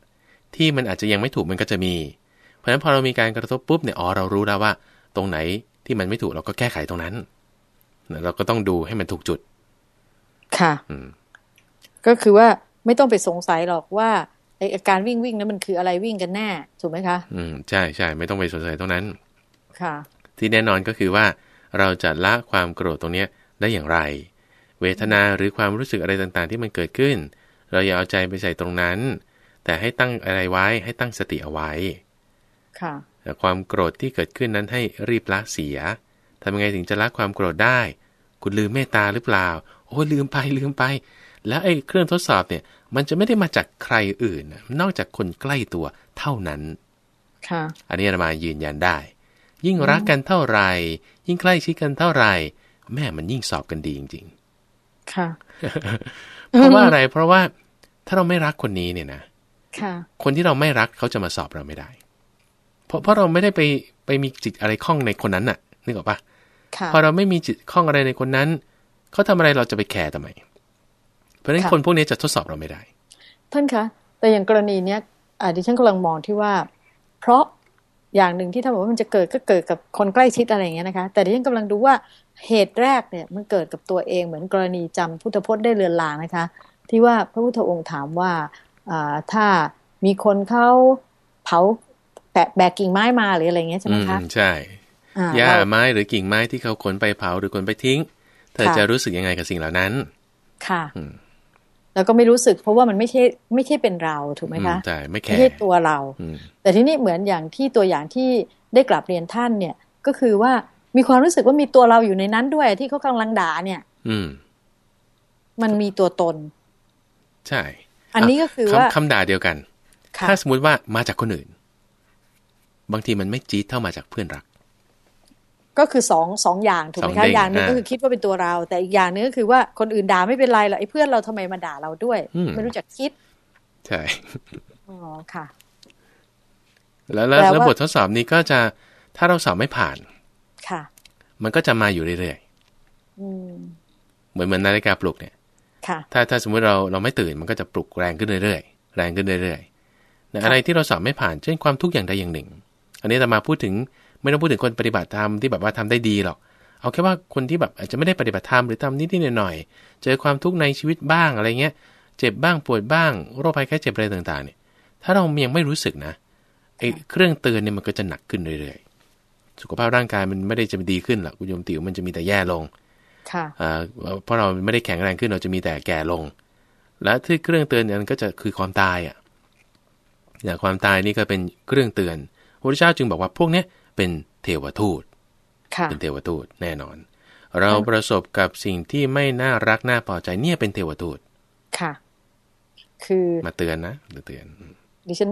ที่มันอาจจะยังไม่ถูกมันก็จะมี เพราะฉะนั้นพอเรามีการกระทบปุ๊บเนี่ยอ๋อเรารู้แล้วว่า ตรงไหนที่มันไม่ถูกเราก็แก้ไขตรงนั้นเราก็ต้องดูให้มันถูกจุด
ค่ะอืก็คือว่าไม่ต้องไปสงสัยหรอกว่าไอการวิ่งวิ่งนั้นมันคืออะไรวิ่งกันแน่ถูกไหมคะ
อืมใช่ใช่ไม่ต้องไปสงสัยตรงนั้น
ค่ะ
ที่แน่นอนก็คือว่า เราจะละความโกรธตรงเนี้ยได้อย่างไร เวทนาหรือความรู้สึกอะไรต่างๆ ที่มันเกิดขึ้น เราอย่าเอาใจไปใส่ตรงนั้น แต่ให้ตั้งอะไรไว้ให้ตั้งสติเอาไว้
ค่ะ
แต่ความโกรธที่เกิดขึ้นนั้นให้รีบละเสียทำยังไงถึงจะละความโกรธได้ คุณลืมเมตตาหรือเปล่า โอ้ลืมไปลืมไป แล้วไอ้เครื่องทดสอบเนี่ย มันจะไม่ได้มาจากใครอื่น นอกจากคนใกล้ตัวเท่านั้น
ค่ะ
อันนี้เรามายืนยันได้ ยิ่งรักกันเท่าไหร่ ยิ่งใกล้ชิดกันเท่าไหร่ แม่มันยิ่งสอบกันดีจริง
ๆ ค่ะ
เพราะว่าอะไร เพราะว่าถ้าเราไม่รักคนนี้เนี่ยนะ
ค่ะ
คนที่เราไม่รักเขาจะมาสอบเราไม่ได้ เพราะเพราะเราไม่ได้ไปไปมีจิตอะไรคล้องในคนนั้นน่ะนึกออกปะพอเราไม่มีจิตคล้องอะไรในคนนั้นเขาทำอะไรเราจะไปแคร์ทำไม เพราะฉะนั้นคนพวกนี้จะทดสอบเราไม่ได้
ท่านคะ แต่อย่างกรณีเนี้ยอ่าดิฉันกำลังมองที่ว่า เพราะ อย่างหนึ่งที่ท่านบอกว่ามันจะเกิดก็เกิดกับคนใกล้ชิดอะไรอย่างเงี้ยนะคะ แต่ดิฉันกำลังดูว่าเหตุแรกเนี่ยมันเกิดกับตัวเองเหมือนกรณีจำพุทธพจน์ได้เลือนลางนะคะ ที่ว่าพระพุทธองค์ถามว่าถ้ามีคนเขาเผาแปะแบกกิ่งไม้มาหรืออะไรเงี้ยใช่ไหมคะ
ใช่หญ้าไม้หรือกิ่งไม้ที่เขาขนไปเผาหรือขนไปทิ้ง เธอจะรู้สึกยังไงกับสิ่งเหล่านั้น
ค่ะ แล้วก็ไม่รู้สึก เพราะว่ามันไม่ใช่ไม่ใช่เป็นเราถูกไหมคะ
ใช่ไม่
ไม่ใช่ตัวเรา แต่ที่นี่เหมือนอย่างที่ตัวอย่างที่ได้กลับเรียนท่านเนี่ย ก็คือว่ามีความรู้สึกว่ามีตัวเราอยู่ในนั้นด้วยที่เขากำลังด่าเนี่ย
อืม
มันมีตัวตน
ใช่
อันนี้ก็คือว่า
คำด่าเดียวกัน ถ้าสมมติว่ามาจากคนอื่น บางทีมันไม่จี๊ดเท่ามาจากเพื่อนรัก
ก็คือสองสองอย่างถูกไหมคะอย่างนึงก็คือคิดว่าเป็นตัวเรา แต่อีกอย่างนึงก็คือว่าคนอื่นด่าไม่เป็นไรหรอกไอ้เพื่อนเราทำไมมาด่าเราด้วย ไม่รู้จักคิด
ใช่
อ๋อค่ะ
แล้วแล้วบททดสอบนี้ก็จะถ้าเราสอบไม่ผ่าน
ค่ะ
มันก็จะมาอยู่เรื่อยๆเหมือนเหมือนนาฬิกาปลุกเนี่ยถ้าถ้าสมมติเราเราไม่ตื่นมันก็จะปลุกแรงขึ้นเรื่อยๆแรงขึ้นเรื่อยๆอะไรที่เราสอบไม่ผ่านเช่นความทุกข์อย่างใดอย่างหนึ่ง อันนี้จะมาพูดถึง ไม่ต้องพูดถึงคนปฏิบัติธรรมที่แบบว่าทำได้ดีหรอกเอเอาแค่ว่าคนที่แบบอาจจะไม่ได้ปฏิบัติธรรมหรือทำนิดๆหน่อยๆเจอความทุกข์ในชีวิตบ้างอะไรเงี้ย เจ็บบ้างปวดบ้าง โรคภัยแค่เจ็บอะไรต่างๆเนี่ย ถ้าเรายังไม่รู้สึกนะไอ้เครื่องเตือนเนี่ยมันก็จะหนักขึ้นเรื่อยๆ สุขภาพร่างกายมันไม่ได้จะดีขึ้นหรอกคุณโยมติ๋วมันจะมีแต่แย่ลง
ค่ะ
อ่าเพราะเราไม่ได้แข็งแรงขึ้นเราจะมีแต่แก่ลง และที่เครื่องเตือนนั้นก็จะคือความตายอะอย่างความตายนี่ก็เป็นเครื่องเตือนพระพุทธเจ้าจึงบอกว่าพวกเนี้ย เป็นเทวทูต
ค่ะ
เป็นเทวทูตแน่นอน เราประสบกับสิ่งที่ไม่น่ารักน่าพอใจเนี่ยเป็นเทวทูต
ค่ะ คือ
มาเตือนนะเตือน
ดิฉัน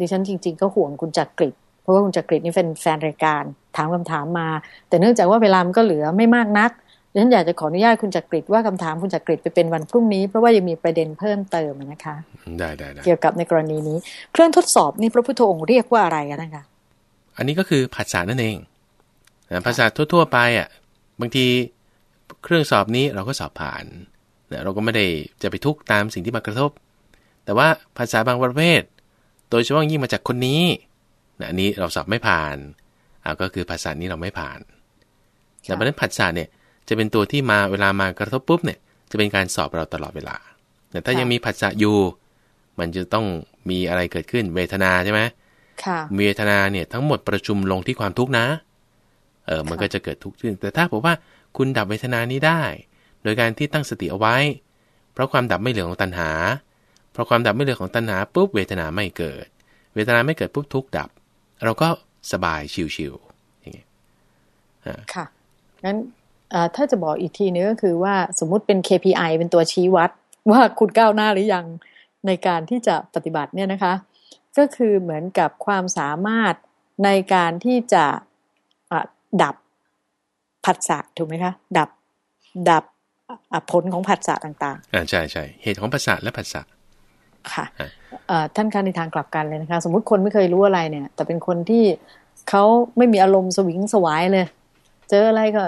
ดิฉันจริง ๆ ก็ห่วงคุณจักริดเพราะว่าคุณจักริดนี่เป็นแฟนรายการ ถามคำถามมา แต่เนื่องจากว่าเวลามันก็เหลือไม่มากนักดิฉันอยากจะขออนุญาตคุณจักริดว่าคำถามคุณจักริดไปเป็นวันพรุ่งนี้เพราะว่ายังมีประเด็นเพิ่มเติมนะคะ
ได้ได้ได้
เกี่ยวกับในกรณีนี้ เครื่องทดสอบนี่พระพุทธองค์เรียกว่าอะไรกันนะคะ
อันนี้ก็คือผัสสะนั่นเองนะภาษาทั่ว ๆ ไปอะบางทีเครื่องสอบนี้เราก็สอบผ่านนะเราก็ไม่ได้จะไปทุกข์ตามสิ่งที่มากระทบ แต่ว่าภาษาบางประเภท โดยเฉพาะยิ่งมาจากคนนี้นะอันนี้เราสอบไม่ผ่านอ่าก็คือภาษานี้เราไม่ผ่านแต่เพราะฉะนั้นผัสสะเนี่ยจะเป็นตัวที่มาเวลามากระทบปุ๊บเนี่ยจะเป็นการสอบเราตลอดเวลาแต่ถ้ายังมีผัสสะอยู่ มันจะต้องมีอะไรเกิดขึ้นเวทนาใช่ไหม
ค่ะ
เวทนาเนี่ยทั้งหมดประชุมลงที่ความทุกข์นะ เออมันก็จะเกิดทุกข์ขึ้นแต่ถ้าบอกว่าคุณดับเวทนานี้ได้ โดยการที่ตั้งสติเอาไว้ เพราะความดับไม่เหลือของตัณหา เพราะความดับไม่เหลือของตัณหาปุ๊บเวทนาไม่เกิด เวทนาไม่เกิดปุ๊บทุกข์ดับ เราก็สบายชิวๆอย่างเงี้ย
ค่ะงั้นเอ่อถ้าจะบอกอีกทีนึงก็คือว่าสมมุติเป็น KPI เป็นตัวชี้วัด ว่าคุณก้าวหน้าหรือยังในการที่จะปฏิบัติเนี่ยนะคะ ก็คือเหมือนกับความสามารถในการที่จะอะดับผัสสะถูกไหมคะ ดับดับอะผลของผัสสะต่าง
อ่าใช่ใช่เหตุของภาษาและภาษา
ๆค่ะ
อะ
เอ่อท่านคะในทางกลับกันเลยนะคะ สมมุติคนไม่เคยรู้อะไรเนี่ย แต่เป็นคนที่เขาไม่มีอารมณ์สวิงสวายเลย เจออะไรก็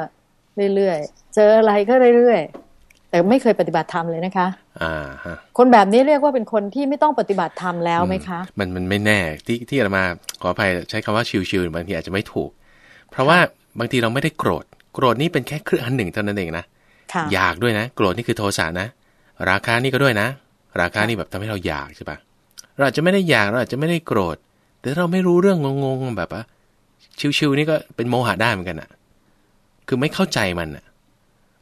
เรื่อยๆ เจออะไรก็เรื่อยๆ แต่ไม่เคยปฏิบัติธรรมเลยนะคะ
อ่าฮะ
คนแบบนี้เรียกว่าเป็นคนที่ไม่ต้องปฏิบัติธรรมแล้วไหมคะ
มันมันไม่แน่ที่ที่เรามาขออภัยใช้คำว่าชิวๆบางทีอาจจะไม่ถูก เพราะว่าบางทีเราไม่ได้โกรธ โกรธนี่เป็นแค่เครื่องอันหนึ่งเท่านั้นเองนะ
ค่ะ
อยากด้วยนะ โกรธนี่คือโทสะนะ ราคานี่ก็ด้วยนะ ราคานี่แบบทำให้เราอยากใช่ปะเราอาจจะไม่ได้อยากเราอาจจะไม่ได้โกรธ แต่เราไม่รู้เรื่องงงๆแบบว่าชิวๆนี่ก็เป็นโมหะได้เหมือนกันอะคือไม่เข้าใจมันอะ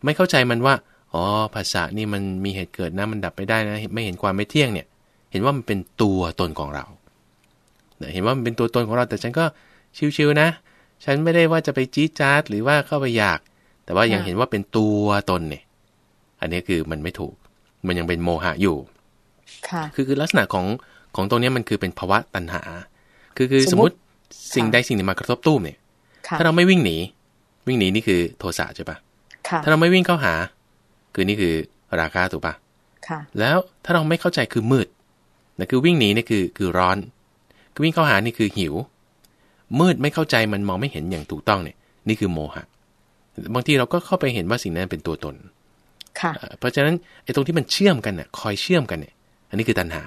ไม่เข้าใจมันว่า อ๋อภาษานี่มันมีเหตุเกิดนะมันดับไปได้นะไม่เห็นความไม่เที่ยงเนี่ย เห็นว่ามันเป็นตัวตนของเราเนี่ยเห็นว่ามันเป็นตัวตนของเราแต่ฉันก็ชิวๆนะ ฉันไม่ได้ว่าจะไปจี๊ดจ๊าดหรือว่าเข้าไปอยาก แต่ว่ายัง
ค่ะ
เห็นว่าเป็นตัวตนเนี่ย อันนี้คือมันไม่ถูก มันยังเป็นโมหะอยู่
ค่ะ
คือคือลักษณะของของตรงเนี้ยมันคือเป็นภาวะตัณหา คือคือ
ส
ส
ม
ม
มุ
ม
ติ
ติสิ่ง
ค่ะ
ใดสิ่งหนึ่งมากระทบตู้มเนี่ย
ค่ะ
ถ้าเราไม่วิ่งหนี วิ่งหนีนี่คือโทสะใช่ปะ
ค่ะ
ถ้าเราไม่วิ่งเข้าหา คือนี่คือราคะถูกปะ
ค่ะ
แล้วถ้าเราไม่เข้าใจคือมืดนะคือวิ่งหนีนี่คือคือร้อนคือวิ่งเข้าหานี่คือหิว มืดไม่เข้าใจมันมองไม่เห็นอย่างถูกต้องเนี่ยนี่คือโมหะ บางทีเราก็เข้าไปเห็นว่าสิ่งนั้นเป็นตัวตน
ค่ะ
เอ่อเพราะฉะนั้นไอ้ตรงที่มันเชื่อมกันน่ะคอยเชื่อมกันเนี่ย อันนี้คือตัณหา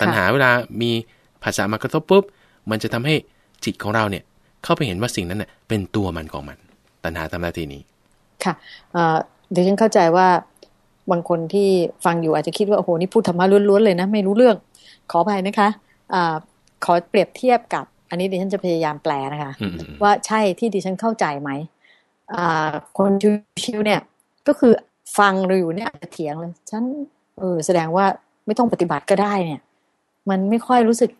ตัณหาเวลามีภาษามากระทบปุ๊บ มันจะทำให้จิตของเราเนี่ย เข้าไปเห็นว่าสิ่งนั้นน่ะเป็นตัวมันของมัน ตัณหาทำหน้าที่นี้
ค่ะเอ่อเดี๋ยวฉันเข้าใจว่าบางคนที่ฟังอยู่อาจจะคิดว่าโอ้โหนี่พูดธรรมะล้วนๆเลยนะ ไม่รู้เรื่อง ขออภัยนะคะอาขอเปรียบเทียบกับ อันนี้ดิฉันจะพยายามแปลนะคะ
อืมอืม
ว่าใช่ที่ดิฉันเข้าใจไหมอ่าคนชิวๆเนี่ย ก็คือฟังเราอยู่เนี่ยอาจจะเถียงเลยฉันเออแสดงว่าไม่ต้องปฏิบัติก็ได้เนี่ย มันไม่ค่อยรู้สึก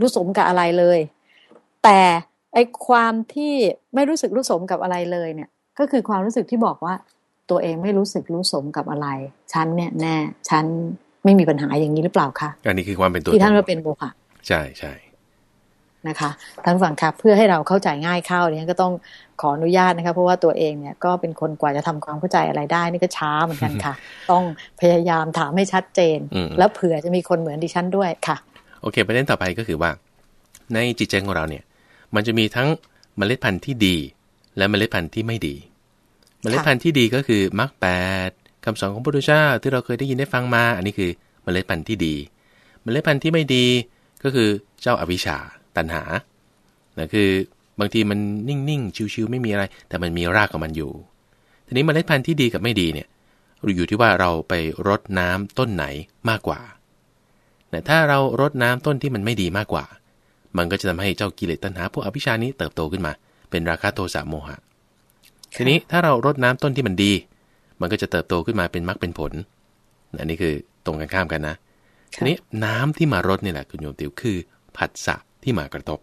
รู้สมกับอะไรเลย แต่ไอความที่ไม่รู้สึกรู้สมกับอะไรเลยเนี่ย ก็คือความรู้สึกที่บอกว่า ตัวเองไม่รู้สึกรู้สมกับอะไร ฉันเนี่ยแน่ ฉันไม่มีปัญหาอย่างนี้หรือเปล่าคะ
อันนี้คือความเป็นตัว
ที่ท่าน
ต
ว่าเป็นโมหะ
ใช่ใช่
นะคะท่านผู้ฟังครับเพื่อให้เราเข้าใจง่ายเข้าเนี่ยก็ต้องขออนุญาตนะคะเพราะว่าตัวเองเนี่ยก็เป็นคนกว่าจะทำความเข้าใจอะไรได้นี่ก็ช้าเหมือนกันค่ะ ต้องพยายามถามให้ชัดเจน
อืม
แล้วเผื่อจะมีคนเหมือนดิฉันด้วยค่ะ
โอเคประเด็นต่อไปก็คือว่า ในจิตใจของเราเนี่ย มันจะมีทั้งเมล็ดพันธุ์ที่ดี และเมล็ดพันธุ์ที่ไม่ดี เมล็ดพันธุ์ที่ดีก็คือมรรคแปดคำสอนของพระพุทธเจ้าที่เราเคยได้ยินได้ฟังมา อันนี้คือเมล็ดพันธุ์ที่ดี เมล็ดพันธุ์ที่ไม่ดีก็คือเจ้าอวิชชาตัณหานะคือบางทีมันนิ่งๆ ชิวๆ ไม่มีอะไร แต่มันมีรากของมันอยู่ ทีนี้เมล็ดพันธุ์ที่ดีกับไม่ดีเนี่ยอยู่ที่ว่าเราไปรดน้ำต้นไหนมากกว่าแต่ถ้าเรารดน้ำต้นที่มันไม่ดีมากกว่า มันก็จะทำให้เจ้ากิเลสตัณหาพวกอภิชานี้เติบโตขึ้นมา เป็นราคะโทสะโมหะ ทีนี้ถ้าเรารดน้ำต้นที่มันดี มันก็จะเติบโตขึ้นมาเป็นมรรคเป็นผลอันนี้คือตรงกันข้ามกันนะทีนี้น้ำที่มารดนี่แหละคุณโยมติวคือผัสสะที่มากระทบ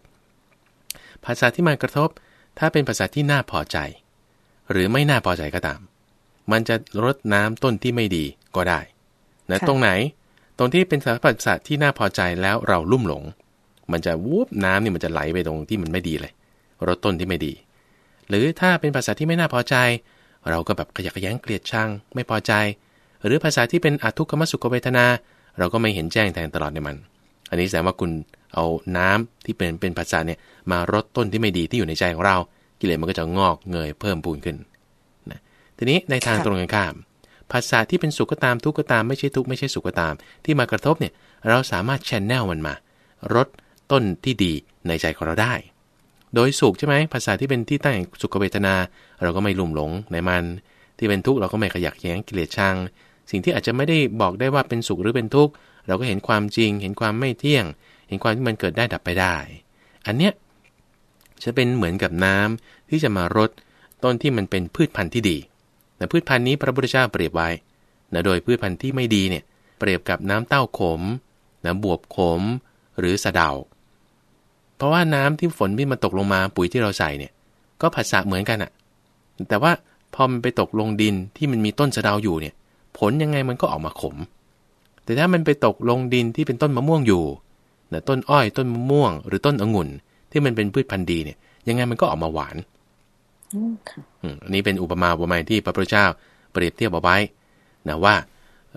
ภาษาที่มากระทบ ถ้าเป็นภาษาที่น่าพอใจ หรือไม่น่าพอใจก็ตาม มันจะรดน้ำต้นที่ไม่ดีก็ได้นะตรงไหน ตรงที่เป็นสภาษาที่น่าพอใจแล้วเราลุ่มหลง มันจะวูบน้ำนี่มันจะไหลไปตรงที่มันไม่ดีเลยรดต้นที่ไม่ดี หรือถ้าเป็นภาษาที่ไม่น่าพอใจ เราก็แบบขยักขยันเกลียดชังไม่พอใจ หรือภาษาที่เป็นอทุกขมสุขเวทนา เราก็ไม่เห็นแจ้งแทงตลอดในมัน อันนี้แสดงว่าคุณเอาน้ำที่เป็นเป็นภาษาเนี่ยมารดต้นที่ไม่ดีที่อยู่ในใจของเรา กิเลสมันก็จะงอกเงยเพิ่มปูนขึ้นนะทีนี้ในทางตรงกันข้าม ภาษาที่เป็นสุขก็ตามทุกข์ก็ตามไม่ใช่ทุกข์ไม่ใช่สุขก็ตาม ที่มากระทบเนี่ยเราสามารถแชนแนลมันมารดต้นที่ดีในใจของเราได้ โดยสุขใช่ไหมภาษาที่เป็นที่ตั้งแห่งสุขเวทนา เราก็ไม่ลุ่มหลงในมัน ที่เป็นทุกข์เราก็ไม่ขยักแย้งกิเลสชัง สิ่งที่อาจจะไม่ได้บอกได้ว่าเป็นสุขหรือเป็นทุกข์เราก็เห็นความจริง เห็นความไม่เที่ยง เห็นความที่มันเกิดได้ดับไปได้ อันเนี้ยจะเป็นเหมือนกับน้ำที่จะมารดต้นที่มันเป็นพืชพันธุ์ที่ดีแต่พืชพันธุ์นี้พระพุทธเจ้าเปรียบไว้นะโดยพืชพันธุ์ที่ไม่ดีเนี่ยเปรียบกับน้ำเต้าขมนะบวบขม หรือสะเดา เพราะว่าน้ำที่ฝนที่มันตกลงมาปุ๋ยที่เราใส่เนี่ย ก็ผัสสะเหมือนกันอะแต่ว่าพอมันไปตกลงดินที่มันมีต้นสะเดาอยู่เนี่ย ผลยังไงมันก็ออกมาขม แต่ถ้ามันไปตกลงดินที่เป็นต้นมะม่วงอยู่นะต้นอ้อยต้นมะม่วง หรือต้นองุ่น ที่มันเป็นพืชพันธุ์ดีเนี่ย ยังไงมันก็ออกมาหวานอันนี้เป็นอุปมาอุปไมยที่พระพุทธเจ้าเปรียบเทียบเอาไว้นะว่า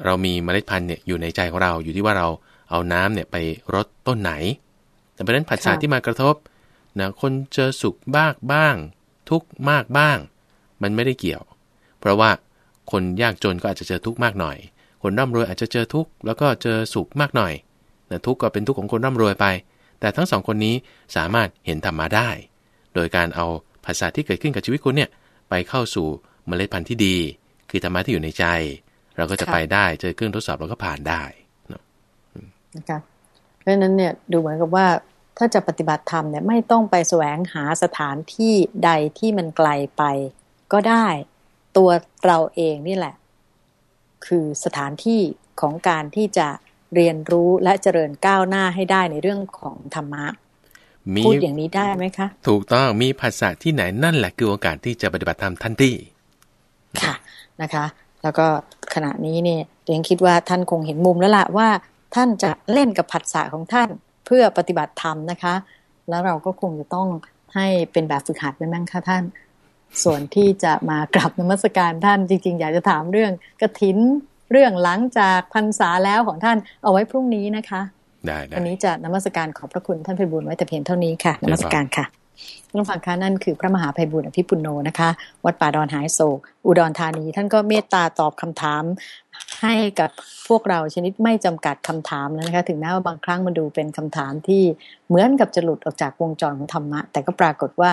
เรามีเมล็ดพันธุ์เนี่ยอยู่ในใจของเราอยู่ที่ว่าเราเอาน้ำเนี่ยไปรดต้นไหน แต่เพราะนั้นผัสสะที่มากระทบนะคนเจอสุขบ้างบ้าง ทุกมากบ้าง มันไม่ได้เกี่ยว เพราะว่าคนยากจนก็อาจจะเจอทุกข์มากหน่อย คนร่ำรวยอาจจะเจอทุกข์แล้วก็เจอสุขมากหน่อยนะทุกข์ก็เป็นทุกข์ของคนร่ำรวยไป แต่ทั้งสองคนนี้สามารถเห็นธรรมะได้ โดยการเอาภาษาที่เกิดขึ้นกับชีวิตคุณเนี่ยไปเข้าสู่เมล็ดพันธุ์ที่ดี คือธรรมะที่อยู่ในใจ เราก็จะไปได้เจอเครื่องทดสอบเราก็ผ่านได้
นะคะเพราะฉะนั้นเนี่ยดูเหมือนกับว่า ถ้าจะปฏิบัติธรรมเนี่ยไม่ต้องไปแสวงหาสถานที่ใดที่มันไกลไป ก็ได้ ตัวเราเองนี่แหละ คือสถานที่ของการที่จะเรียนรู้และเจริญก้าวหน้าให้ได้ในเรื่องของธรรมะพูดอย่างนี้ได้ไหมคะ
ถูกต้องมีภาษาที่ไหนนั่นแหละคือโอกาสที่จะปฏิบัติธรรมทันที
ค่ะนะคะ แล้วก็ขณะนี้เนี่ยเรียนคิดว่าท่านคงเห็นมุมแล้วล่ะว่า ท่านจะเล่นกับผัสสะของท่านเพื่อปฏิบัติธรรมนะคะ แล้วเราก็คงจะต้องให้เป็นแบบฝึกหัดไปมั้งคะท่าน ส่วนที่จะมากราบนมัสการท่านจริง ๆ อยากจะถามเรื่องกระถินเรื่องหลังจากพรรษาแล้วของท่านเอาไว้พรุ่งนี้นะคะ
ได้
วันนี้จะนมัสการขอบพระคุณท่านไพบุญไว้แต่เพียงเท่านี้ค่ะนมัสการค่ะ ท่านฟังคะนั่นคือพระมหาไพบุญอภิปุโนนะคะ วัดป่าดอนหายโศก อุดรธานี ท่านก็เมตตาตอบคำถามให้กับพวกเราชนิดไม่จำกัดคำถามแล้วนะคะ ถึงแม้ว่าบางครั้งมันดูเป็นคำถามที่เหมือนกับจะหลุดออกจากวงจรของธรรมะ แต่ก็ปรากฏว่า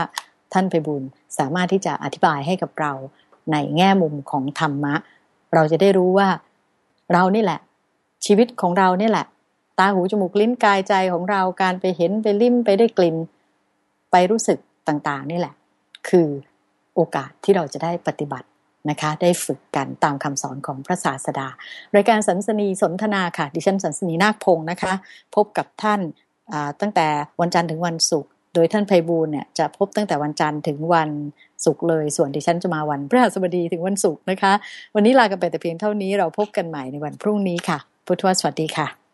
ท่านไพบุญสามารถที่จะอธิบายให้กับเราในแง่มุมของธรรมะ เราจะได้รู้ว่าเรานี่แหละ ชีวิตของเรานี่แหละ ตาหูจมูกลิ้นกายใจของเราการไปเห็นไปลิ้มไปได้กลิ่น ไปรู้สึกต่างๆ นี่แหละ คือโอกาสที่เราจะได้ปฏิบัตินะคะ ได้ฝึกกันตามคำสอนของพระศาสดา รายการสันสนีสนทนาค่ะ ดิฉันสันสนีนาคพงศ์นะคะ พบกับท่านตั้งแต่วันจันทร์ถึงวันศุกร์โดยท่านไพบูลเนี่ยจะพบตั้งแต่วันจันทร์ถึงวันศุกร์เลย ส่วนดิฉันจะมาวันพฤหัสบดีถึงวันศุกร์นะคะ วันนี้ลากันไปแต่เพียงเท่านี้เราพบกันใหม่ในวันพรุ่งนี้ค่ะ พุทธวสวัสดีค่ะ